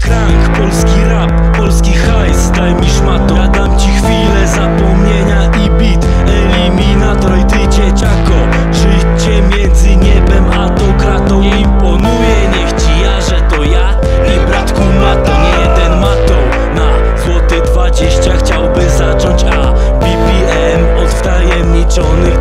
krang, polski rap, polski hajs Daj mi szmato, ja dam ci chwilę zapomnienia i bit. Eliminator i ty dzieciako Życie między niebem a tą kratą. Nie imponuje, niech ci jaże to ja. I bratku ma to, nie jeden ma to Na złoty 20 chciałby zacząć A BPM od wtajemniczonych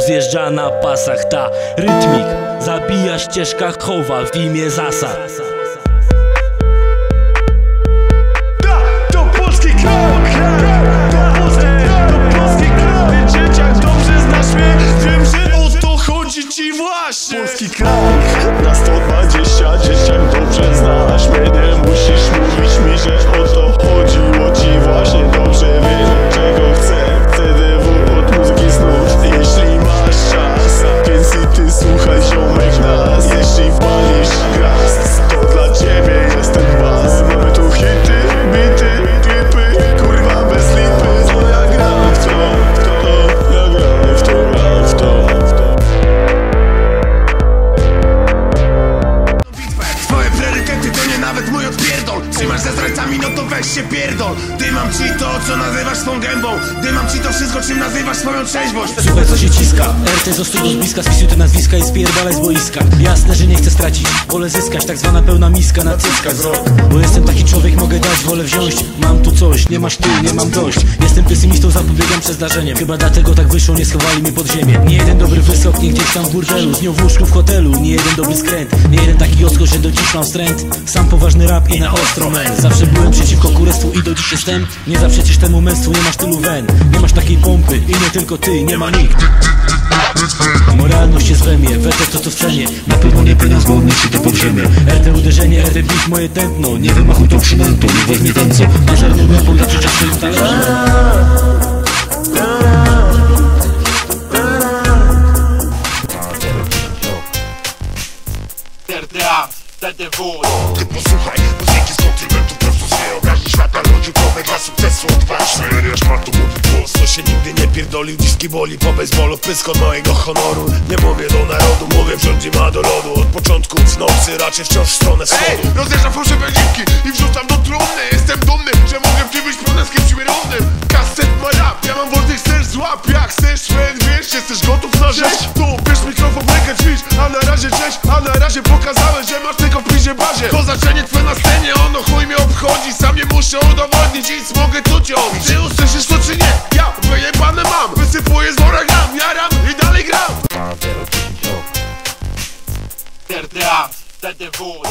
rozjeżdża na pasach Ta. Rytmik zabija ścieżka chowa w imię zasad Trzymasz ze zdrajcami, no to weź się pierdol. Dymam ci to, co nazywasz swą gębą. Dymam ci to wszystko, czym nazywasz swoją trzeźwość. Słuchaj co się ciska? RT z bliska Spisuj te nazwiska i spierdalaj z boiska. Jasne, że nie chcę stracić Wolę zyskać, tak zwana pełna miska na cyckach. Bo jestem taki człowiek, mogę dać, wolę wziąć. Mam tu coś, nie masz ty, nie mam dość. Jestem pesymistą, zapobiegam przed zdarzeniem. Chyba dlatego tak wyszło, nie schowali mnie pod ziemię. Nie jeden dobry wysok, nie gdzieś tam w burdelu. Z nią w łóżku w hotelu, nie jeden dobry skręt. Nie jeden taki oskor, że do dziś mam wstręt Sam poważny rap i na ostro men Zawsze byłem przeciwko kurestwu i do dziś jestem. Nie zaprzeczysz temu męstwu, nie masz tylu wen. Nie masz takiej pompy i nie tylko ty, nie ma nikt. Moralność jest we mnie, wetes to co w cenie. Na pewno nie pieniądz, bo odniesie to podziemie RT uderzenie, RT beat moje tętno. Nie wymachuj tą przynętą, nie weźmie ten co na żarną lampą dla przecież swoim talerzem. Ty posłuchaj, sukcesu odważny tu mówi głos. Kto się nigdy nie pierdolił, dziski boli po baseballu Pysk od mojego honoru. Nie mówię do narodu, mówię w rządzie ma do lodu. Od początku w nocy, raczej wciąż w stronę Ej, wschodu rozjeżdżam fałszywe dziwki i wrzucam do trumny. Jestem dumny, że mogę w tym być proteskiem siłownym Kaset ma rap, ja mam wolny chcesz złap Jak chcesz, fan, wiesz, jesteś gotów na rzecz Tu, bierz mikrofon rękę, ćwicz A na razie cześć, a na razie pokazałem, że masz pizie bazie To znaczenie twe na scenie, ono chuj mnie obchodzi. Sam nie muszę udowodnić, nic mogę tu ciąć. Ty usłyszysz to czy nie? Ja wyjebane mam. Wysypuję z wora gram, jaram i dalej gram. RDA, TDW